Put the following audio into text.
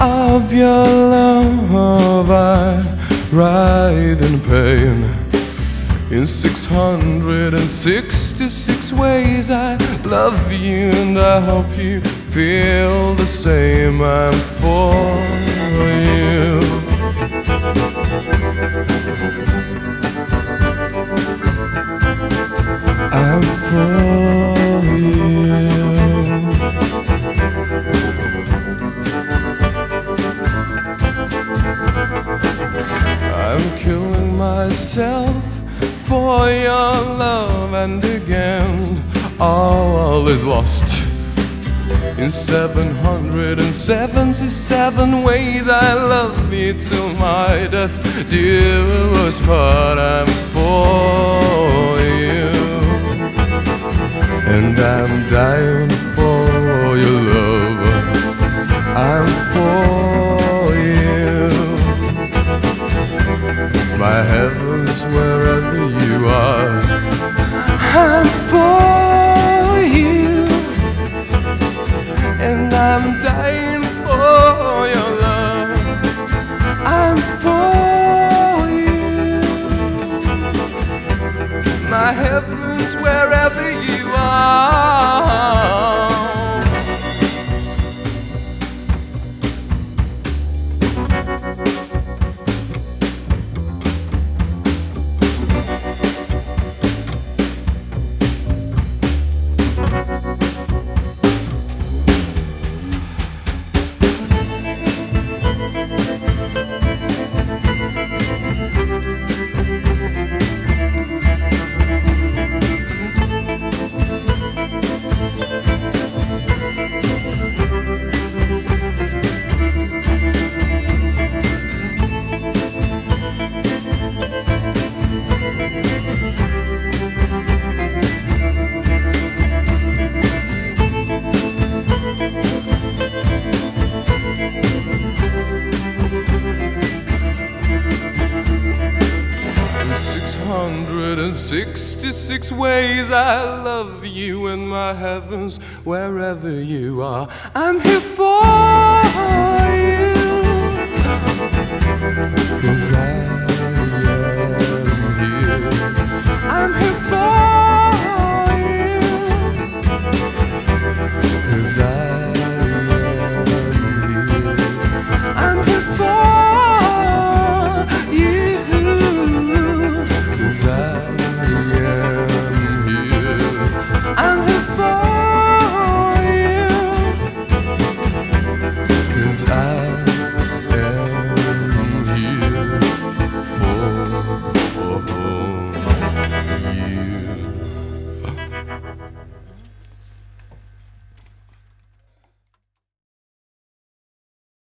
of your love, I ride in pain. In 666 ways, I love you and I hope you feel the same. I'm for you. I'm for your love, and again, all is lost. In 777 ways, I love you till my death us part. I'm for you, and I'm dying for your love. I'm for you. My I'm dying for your love. I'm for you, my heavens, wherever 666 ways I love you in my heavens, wherever you are. I'm here for